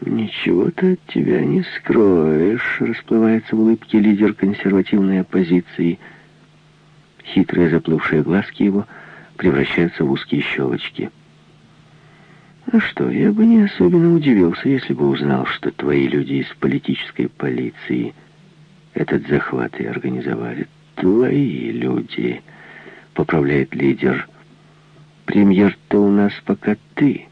«Ничего ты от тебя не скроешь», — расплывается в улыбке лидер консервативной оппозиции. Хитрые заплывшие глазки его превращаются в узкие щелочки. «Ну что, я бы не особенно удивился, если бы узнал, что твои люди из политической полиции этот захват и организовали. Твои люди», — поправляет лидер. «Премьер-то у нас пока ты».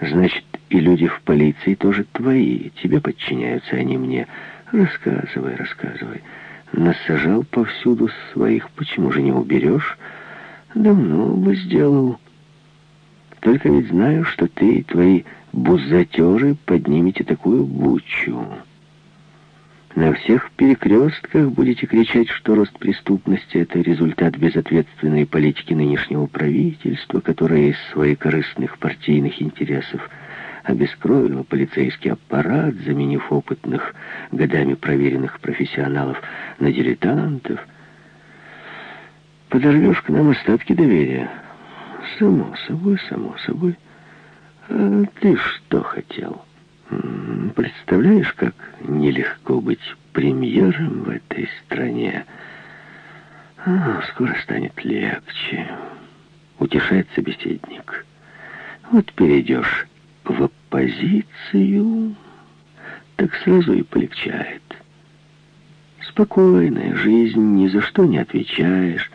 Значит, и люди в полиции тоже твои. Тебе подчиняются они мне. Рассказывай, рассказывай. Насажал повсюду своих. Почему же не уберешь? Давно бы сделал. Только ведь знаю, что ты и твои бузатеры поднимете такую бучу. На всех перекрестках будете кричать, что рост преступности — это результат безответственной политики нынешнего правительства, которое из своих корыстных партийных интересов обескровило полицейский аппарат, заменив опытных, годами проверенных профессионалов на дилетантов. Подорвешь к нам остатки доверия. Само собой, само собой. А ты что хотел?» Представляешь, как нелегко быть премьером в этой стране. А, скоро станет легче, утешает собеседник. Вот перейдешь в оппозицию, так сразу и полегчает. Спокойная жизнь, ни за что не отвечаешь,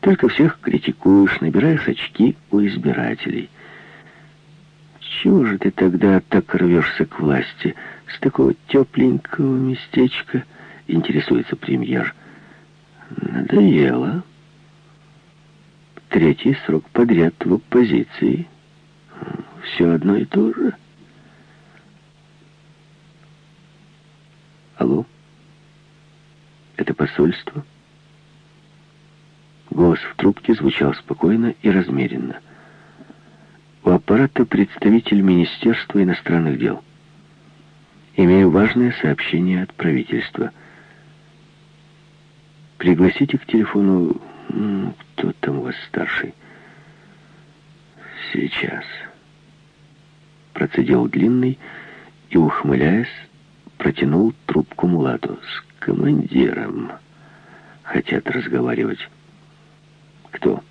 только всех критикуешь, набираешь очки у избирателей – чего же ты тогда так рвешься к власти? С такого тепленького местечка интересуется премьер. Надоело. Третий срок подряд в оппозиции. Все одно и то же. Алло? Это посольство? Голос в трубке звучал спокойно и размеренно. У аппарата представитель Министерства иностранных дел. Имею важное сообщение от правительства. Пригласите к телефону... Кто там у вас старший? Сейчас. Процедил длинный и, ухмыляясь, протянул трубку Мулату. С командиром хотят разговаривать. Кто?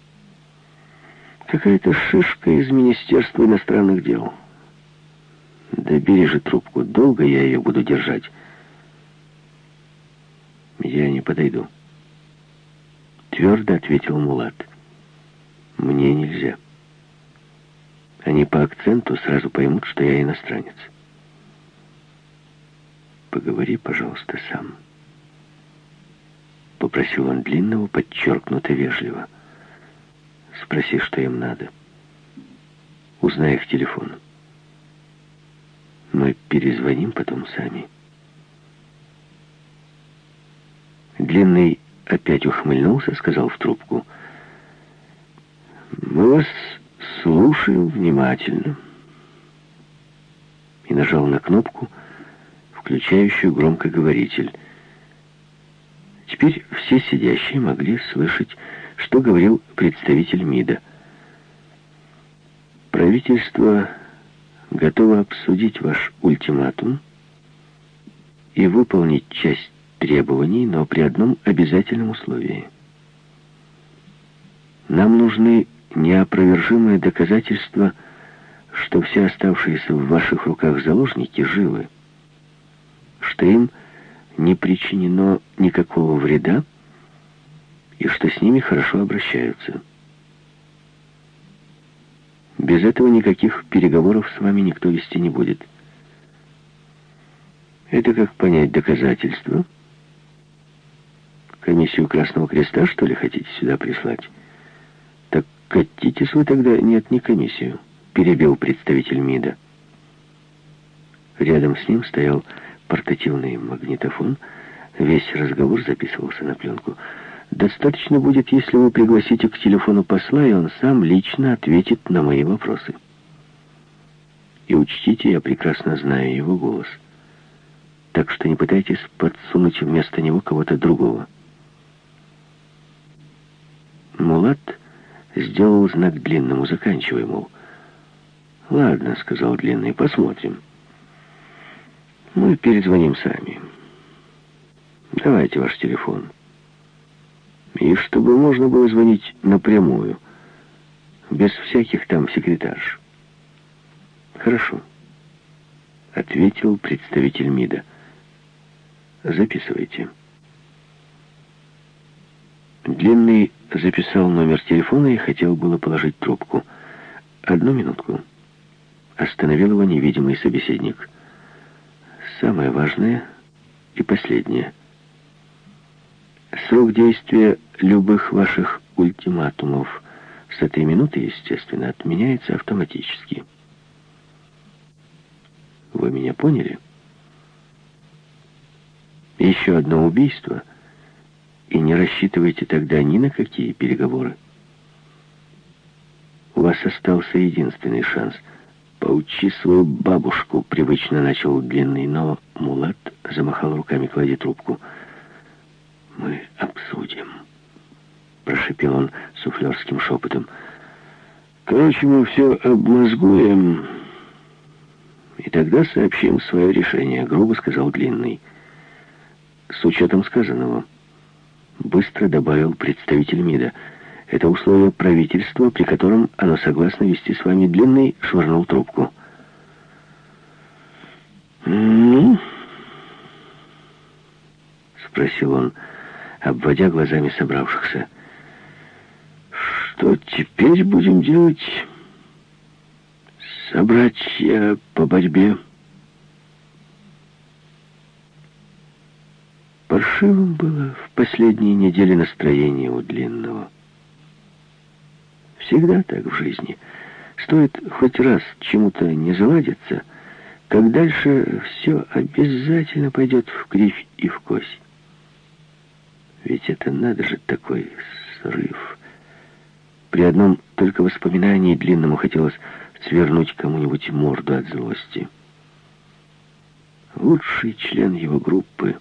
Какая-то шишка из Министерства иностранных дел. Да бери же трубку, долго я ее буду держать. Я не подойду. Твердо ответил Мулат. Мне нельзя. Они по акценту сразу поймут, что я иностранец. Поговори, пожалуйста, сам. Попросил он длинного, подчеркнуто вежливо. Спроси, что им надо. Узнай их телефон. Мы перезвоним потом сами. Длинный опять ухмыльнулся, сказал в трубку. «Мы вас слушаем внимательно». И нажал на кнопку, включающую громкоговоритель. Теперь все сидящие могли слышать что говорил представитель МИДа. Правительство готово обсудить ваш ультиматум и выполнить часть требований, но при одном обязательном условии. Нам нужны неопровержимые доказательства, что все оставшиеся в ваших руках заложники живы, что им не причинено никакого вреда, и что с ними хорошо обращаются. Без этого никаких переговоров с вами никто вести не будет. Это как понять доказательства? Комиссию Красного Креста, что ли, хотите сюда прислать? Катитесь вы тогда, нет, не комиссию, перебил представитель МИДа. Рядом с ним стоял портативный магнитофон, весь разговор записывался на пленку. Достаточно будет, если вы пригласите к телефону посла, и он сам лично ответит на мои вопросы. И учтите, я прекрасно знаю его голос. Так что не пытайтесь подсунуть вместо него кого-то другого. Мулат сделал знак длинному, заканчивай, мол. «Ладно», — сказал длинный, — «посмотрим». Мы перезвоним сами. Давайте ваш телефон. И чтобы можно было звонить напрямую, без всяких там секретарш. Хорошо, ответил представитель МИДа. Записывайте. Длинный записал номер телефона и хотел было положить трубку. Одну минутку. Остановил его невидимый собеседник. Самое важное и последнее. Срок действия любых ваших ультиматумов с этой минуты, естественно, отменяется автоматически. Вы меня поняли? Еще одно убийство, и не рассчитывайте тогда ни на какие переговоры. У вас остался единственный шанс — «Поучи свою бабушку», — привычно начал длинный, но Мулат замахал руками, кладя трубку. «Мы обсудим», — прошипел он суфлерским шепотом. «Короче, мы все обмозгуем, и тогда сообщим свое решение», — грубо сказал Длинный. «С учетом сказанного», — быстро добавил представитель МИДа, — это условие правительства, при котором оно согласно вести с вами длинный, швырнул трубку. «Ну?» — спросил он, обводя глазами собравшихся. «Что теперь будем делать? Собратья по борьбе?» Паршивым было в последние недели настроение у Длинного. Всегда так в жизни. Стоит хоть раз чему-то не заладиться, как дальше все обязательно пойдет в кривь и в кость. Ведь это надо же такой срыв. При одном только воспоминании длинному хотелось свернуть кому-нибудь морду от злости. Лучший член его группы,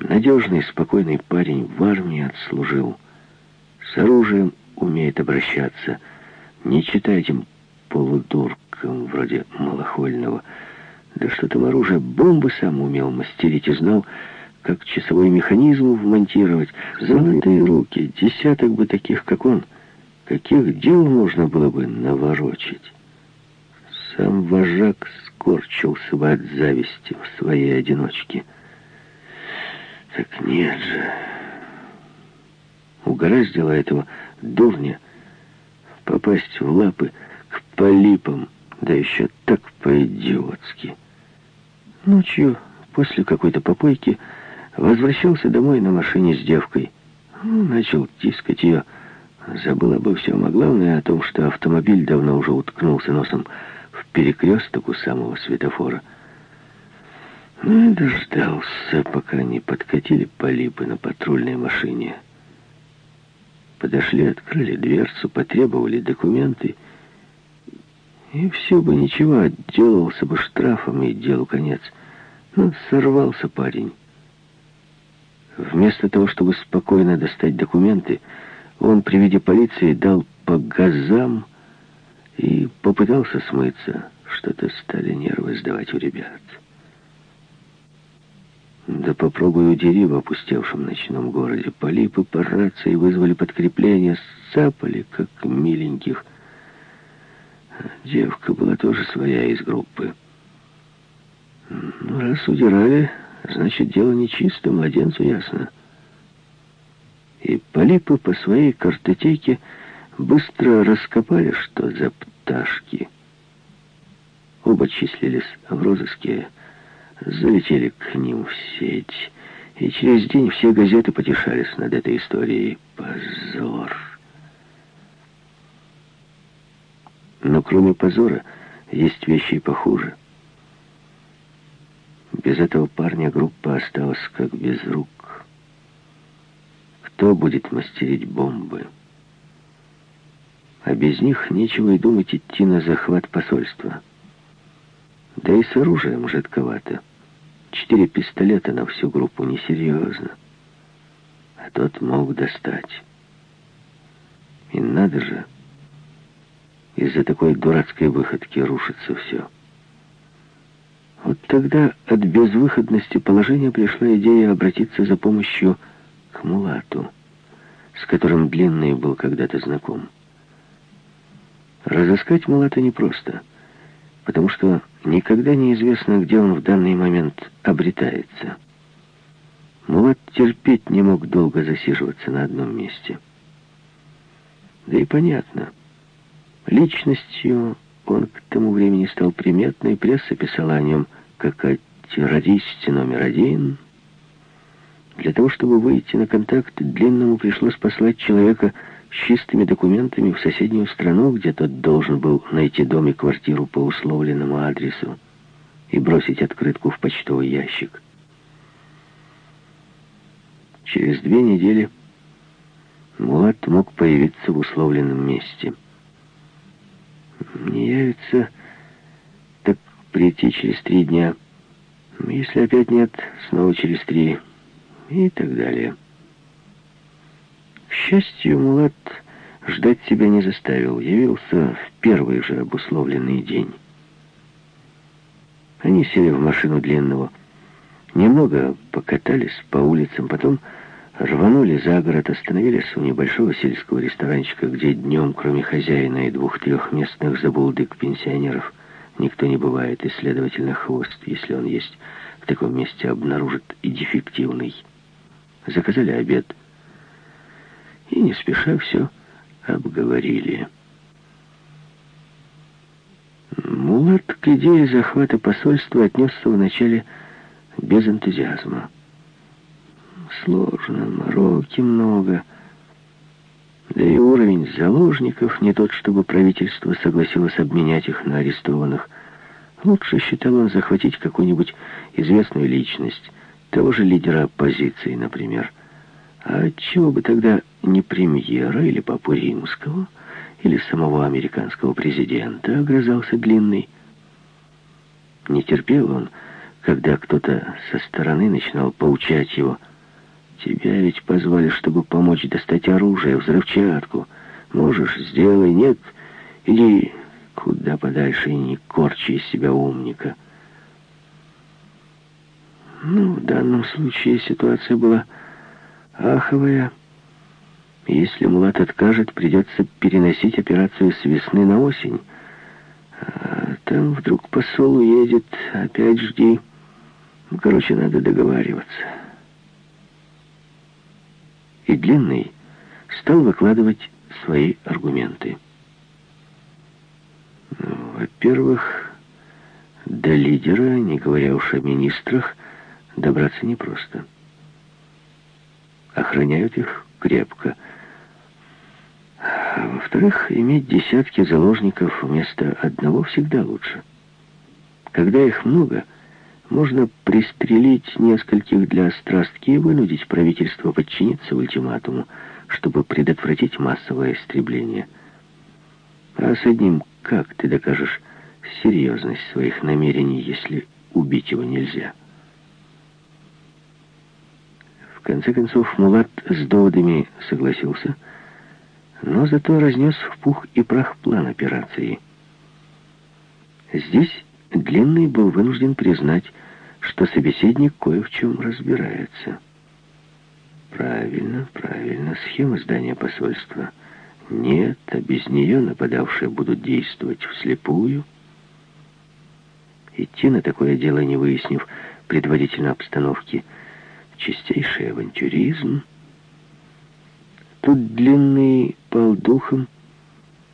надежный, спокойный парень в армии отслужил, с оружием умеет обращаться. Не читать им полудуркам вроде Малохольного. Да что там оружие, бомбы сам умел мастерить и знал, как часовой механизм вмонтировать. Золотые руки, десяток бы таких, как он. Каких дел можно было бы наворочить? Сам вожак скорчился бы от зависти в своей одиночке. Так нет же... Угораздило этого дурня попасть в лапы к полипам, да еще так по-идиотски. Ночью, после какой-то попойки, возвращался домой на машине с девкой. Ну, начал тискать ее. Забыл обо всем, а главное о том, что автомобиль давно уже уткнулся носом в перекресток у самого светофора. Ну и дождался, пока они подкатили полипы на патрульной машине. Подошли, открыли дверцу, потребовали документы. И все бы ничего, отделался бы штрафом, и делу конец. Но сорвался парень. Вместо того, чтобы спокойно достать документы, он при виде полиции дал по газам и попытался смыться. Что-то стали нервы сдавать у ребят. Да попробуй удери в опустевшем ночном городе. Полипы по рации вызвали подкрепление, сцапали, как миленьких. Девка была тоже своя из группы. Ну, раз удирали, значит, дело нечисто, младенцу ясно. И полипы по своей картотеке быстро раскопали, что за пташки. Оба числились в розыске залетели к ним в сеть. И через день все газеты потешались над этой историей. Позор. Но кроме позора есть вещи и похуже. Без этого парня группа осталась как без рук. Кто будет мастерить бомбы? А без них нечего и думать идти на захват посольства. Да и с оружием жидковато. Четыре пистолета на всю группу несерьезно. А тот мог достать. И надо же, из-за такой дурацкой выходки рушится все. Вот тогда от безвыходности положения пришла идея обратиться за помощью к Мулату, с которым Длинный был когда-то знаком. Разыскать Мулата непросто, потому что никогда не известно, где он в данный момент обретается. Мулат терпеть не мог долго засиживаться на одном месте. Да и понятно. Личностью он к тому времени стал приметной, пресса писала о нем как о террористе номер один. Для того, чтобы выйти на контакт, Длинному пришлось послать человека с чистыми документами в соседнюю страну, где тот должен был найти дом и квартиру по условленному адресу и бросить открытку в почтовый ящик. Через две недели Мулат мог появиться в условленном месте. Не явится, так прийти через три дня. Если опять нет, снова через три. И так далее. К счастью, Мулат ждать себя не заставил. Явился в первый же обусловленный день. Они сели в машину длинного. Немного покатались по улицам, потом рванули за город, остановились у небольшого сельского ресторанчика, где днем, кроме хозяина и двух-трех местных забулдык-пенсионеров, никто не бывает, и, следовательно, хвост, если он есть, в таком месте обнаружит и дефективный. Заказали обед и не спеша все обговорили. Мулат к идее захвата посольства отнесся вначале без энтузиазма сложно, мороки много. Да и уровень заложников не тот, чтобы правительство согласилось обменять их на арестованных. Лучше, считал он, захватить какую-нибудь известную личность, того же лидера оппозиции, например. А чего бы тогда не премьера или папу римского, или самого американского президента, огрызался Длинный. Не терпел он, когда кто-то со стороны начинал поучать его – Тебя ведь позвали, чтобы помочь достать оружие, взрывчатку. Можешь, сделай, нет, иди куда подальше и не корчи из себя умника. Ну, в данном случае ситуация была аховая. Если Мулат откажет, придется переносить операцию с весны на осень. А там вдруг посол уедет, опять жди. Ну, короче, надо договариваться и Длинный стал выкладывать свои аргументы. Ну, во-первых, до лидера, не говоря уж о министрах, добраться непросто. Охраняют их крепко. А во-вторых, иметь десятки заложников вместо одного всегда лучше. Когда их много – можно пристрелить нескольких для страстки и вынудить правительство подчиниться ультиматуму, чтобы предотвратить массовое истребление. А с одним как ты докажешь серьезность своих намерений, если убить его нельзя? В конце концов, Мулат с доводами согласился, но зато разнес в пух и прах план операции. Здесь Длинный был вынужден признать, что собеседник кое в чем разбирается. Правильно, правильно, схема здания посольства. Нет, а без нее нападавшие будут действовать вслепую. Идти на такое дело, не выяснив предварительно обстановки, чистейший авантюризм. Тут длинный пал духом,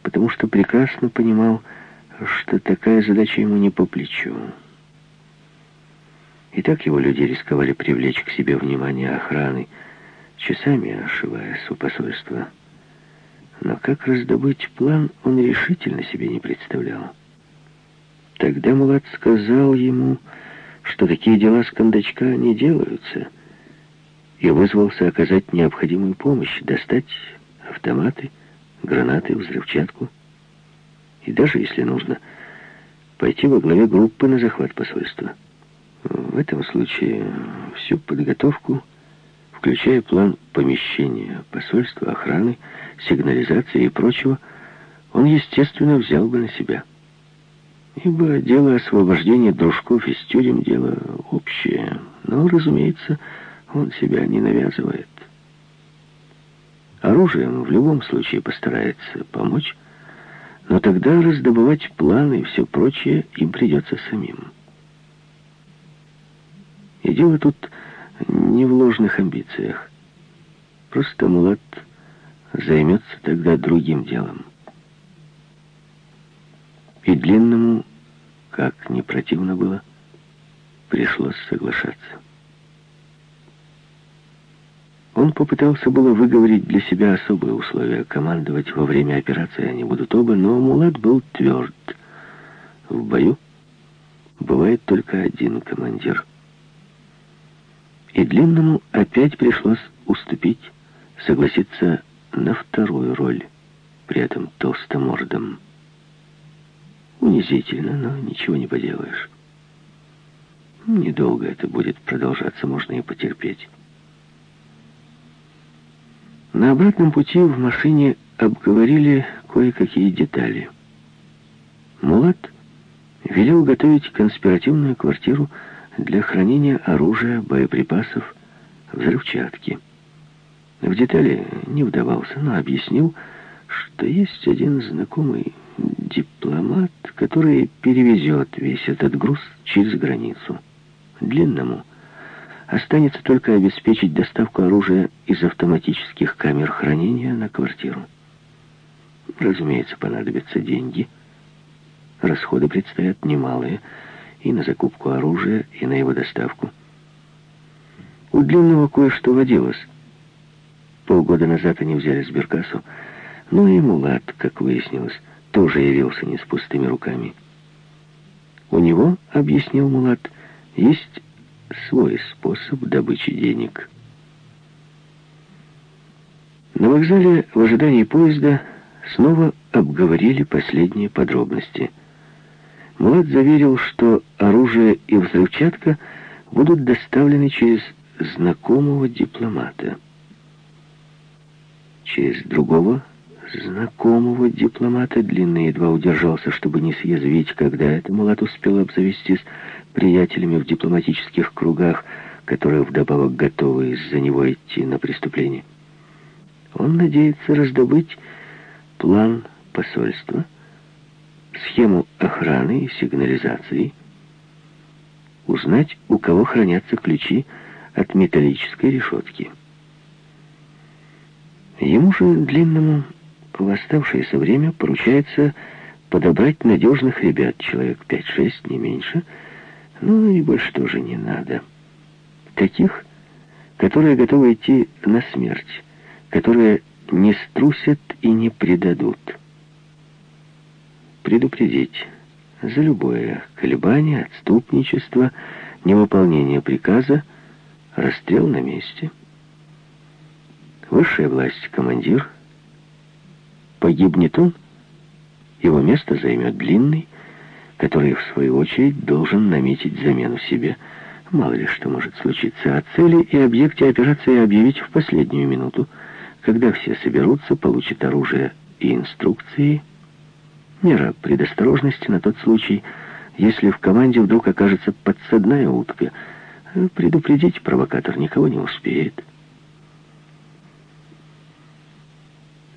потому что прекрасно понимал, что такая задача ему не по плечу. И так его люди рисковали привлечь к себе внимание охраны, часами ошиваясь у посольства. Но как раздобыть план, он решительно себе не представлял. Тогда Мулат сказал ему, что такие дела с кондачка не делаются, и вызвался оказать необходимую помощь, достать автоматы, гранаты, взрывчатку, и даже, если нужно, пойти во главе группы на захват посольства. В этом случае всю подготовку, включая план помещения посольства, охраны, сигнализации и прочего, он, естественно, взял бы на себя. ибо дело освобождения дружков из тюрем — дело общее. Но, разумеется, он себя не навязывает. Оружием в любом случае постарается помочь, но тогда раздобывать планы и все прочее им придется самим. И дело тут не в ложных амбициях. Просто Мулат займется тогда другим делом. И длинному, как не противно было, пришлось соглашаться. Он попытался было выговорить для себя особые условия. Командовать во время операции они будут оба, но Мулат был тверд. В бою бывает только один командир. И Длинному опять пришлось уступить, согласиться на вторую роль, при этом толстомордом. Унизительно, но ничего не поделаешь. Недолго это будет продолжаться, можно и потерпеть. На обратном пути в машине обговорили кое-какие детали. Мулат велел готовить конспиративную квартиру для хранения оружия, боеприпасов, взрывчатки. В детали не вдавался, но объяснил, что есть один знакомый дипломат, который перевезет весь этот груз через границу. Длинному – Останется только обеспечить доставку оружия из автоматических камер хранения на квартиру. Разумеется, понадобятся деньги. Расходы предстоят немалые и на закупку оружия, и на его доставку. У Длинного кое-что водилось. Полгода назад они взяли сберкассу, но и Мулат, как выяснилось, тоже явился не с пустыми руками. У него, объяснил Мулат, есть свой способ добычи денег. На вокзале в ожидании поезда снова обговорили последние подробности. Мулат заверил, что оружие и взрывчатка будут доставлены через знакомого дипломата. Через другого знакомого дипломата Длинный едва удержался, чтобы не съязвить, когда это Мулат успел обзавестись приятелями в дипломатических кругах, которые вдобавок готовы из-за него идти на преступление. Он надеется раздобыть план посольства, схему охраны и сигнализации, узнать, у кого хранятся ключи от металлической решетки. Ему же, длинному, в оставшееся время поручается подобрать надежных ребят, человек 5-6, не меньше, ну и больше тоже не надо. Таких, которые готовы идти на смерть, которые не струсят и не предадут. Предупредить за любое колебание, отступничество, невыполнение приказа, расстрел на месте. Высшая власть, командир. Погибнет он, его место займет длинный, который, в свою очередь, должен наметить замену себе. Мало ли что может случиться. О цели и объекте операции объявить в последнюю минуту, когда все соберутся, получат оружие и инструкции. Мера предосторожности на тот случай, если в команде вдруг окажется подсадная утка. Предупредить провокатор никого не успеет.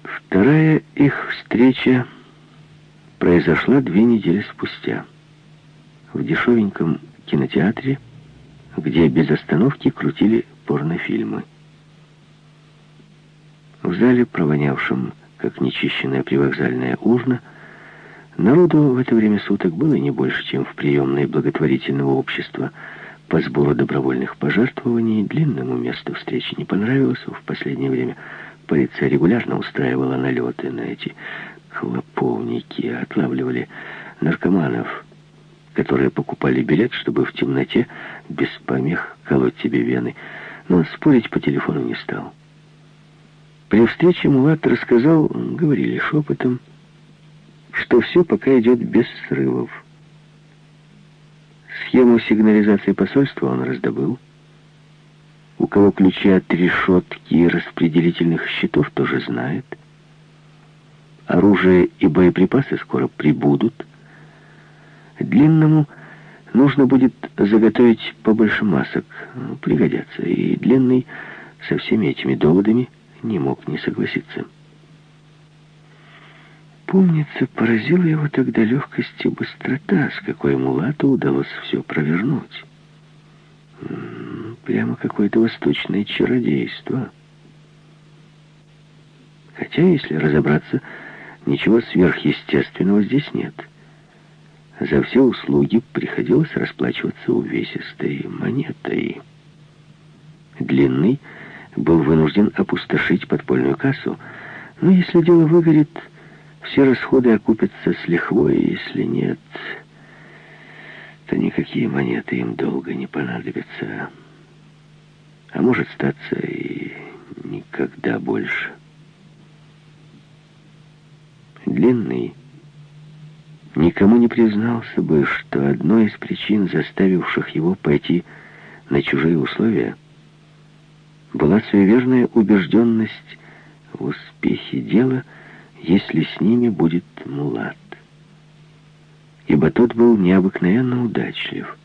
Вторая их встреча произошла две недели спустя. В дешевеньком кинотеатре, где без остановки крутили порнофильмы. В зале, провонявшем, как нечищенная привокзальная урна, народу в это время суток было не больше, чем в приемной благотворительного общества по сбору добровольных пожертвований. Длинному месту встречи не понравилось. В последнее время полиция регулярно устраивала налеты на эти Хлоповники отлавливали наркоманов, которые покупали билет, чтобы в темноте без помех колоть себе вены. Но спорить по телефону не стал. При встрече Мулат рассказал, говорили шепотом, что все пока идет без срывов. Схему сигнализации посольства он раздобыл. У кого ключи от решетки и распределительных счетов тоже знает. Оружие и боеприпасы скоро прибудут. Длинному нужно будет заготовить побольше масок. Пригодятся. И Длинный со всеми этими доводами не мог не согласиться. Помнится, поразила его тогда легкость и быстрота, с какой Мулату удалось все провернуть. Прямо какое-то восточное чародейство. Хотя, если разобраться, ничего сверхъестественного здесь нет. За все услуги приходилось расплачиваться увесистой монетой. Длинный был вынужден опустошить подпольную кассу, но если дело выгорит, все расходы окупятся с лихвой, если нет, то никакие монеты им долго не понадобятся. А может статься и никогда больше. Длинный никому не признался бы, что одной из причин, заставивших его пойти на чужие условия, была суеверная убежденность в успехе дела, если с ними будет Мулат. Ибо тот был необыкновенно удачлив.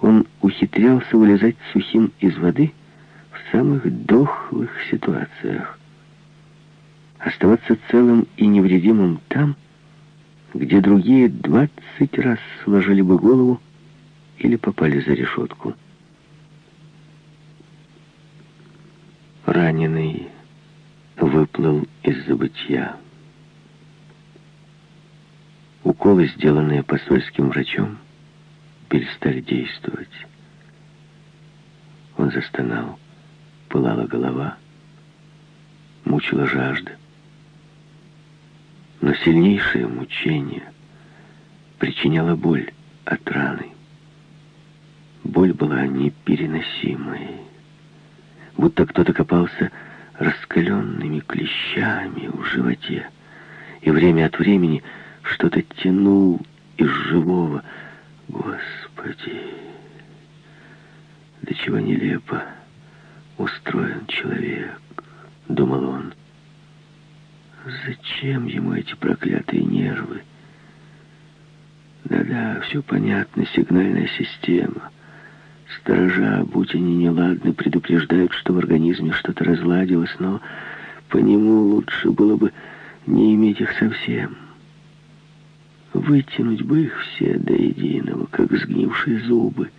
Он ухитрялся вылезать сухим из воды в самых дохлых ситуациях. Оставаться целым и невредимым там, где другие двадцать раз сложили бы голову или попали за решетку. Раненый выплыл из забытья. Уколы, сделанные посольским врачом, перестали действовать. Он застонал, пылала голова, мучила жажда. Но сильнейшее мучение причиняло боль от раны. Боль была непереносимой, будто кто-то копался раскаленными клещами в животе, и время от времени что-то тянул из живого. Господи, до чего нелепо устроен человек, думал он. Зачем ему эти проклятые нервы? Да-да, все понятно, сигнальная система. Сторожа, будь они неладны, предупреждают, что в организме что-то разладилось, но по нему лучше было бы не иметь их совсем. Вытянуть бы их все до единого, как сгнившие зубы.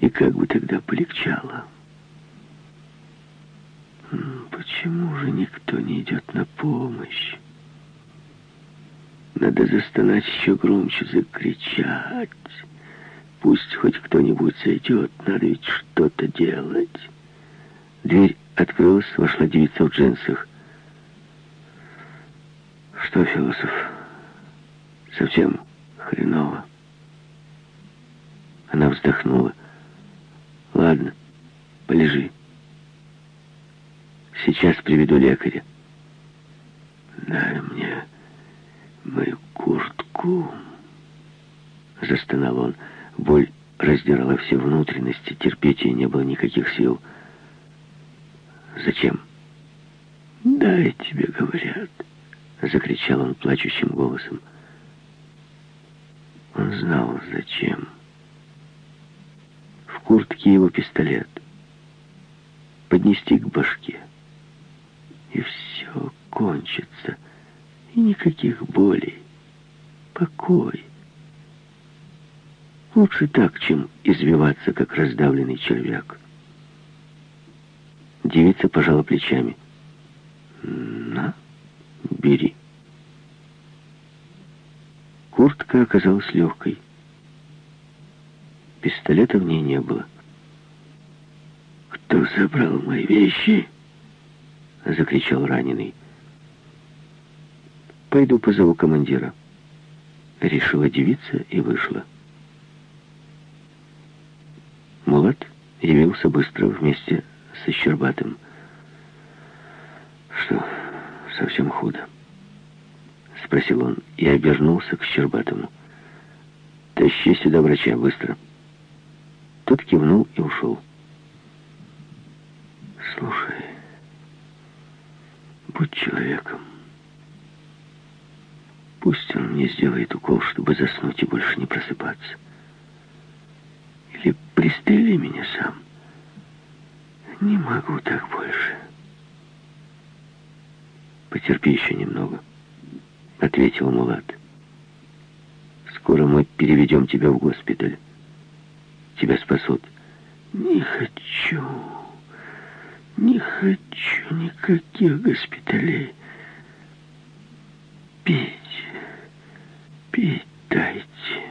И как бы тогда полегчало. Почему же никто не идет на помощь? Надо застонать еще громче, закричать. Пусть хоть кто-нибудь сойдет, надо ведь что-то делать. Дверь открылась, вошла девица в джинсах. Что, философ, совсем хреново? Она вздохнула. Ладно, полежи. Сейчас приведу лекаря. Дай мне мою куртку. Застонал он. Боль раздирала все внутренности, терпеть ей не было никаких сил. «Зачем?» «Дай тебе, говорят», — закричал он плачущим голосом. Он знал, зачем. В куртке его пистолет. Поднести к башке и все кончится. И никаких болей. Покой. Лучше так, чем извиваться, как раздавленный червяк. Девица пожала плечами. «На, бери». Куртка оказалась легкой. Пистолета в ней не было. «Кто забрал мои вещи?» — закричал раненый. «Пойду позову командира». Решила девица и вышла. Мулат явился быстро вместе со Щербатым. «Что, совсем худо?» — спросил он и обернулся к Щербатому. «Тащи сюда врача, быстро!» Тот кивнул и ушел. «Слушай...» Будь человеком. Пусть он мне сделает укол, чтобы заснуть и больше не просыпаться. Или пристрели меня сам. Не могу так больше. Потерпи еще немного, ответил Мулат. Скоро мы переведем тебя в госпиталь. Тебя спасут. Не хочу. Не хочу никаких госпиталей. Пить, пить дайте.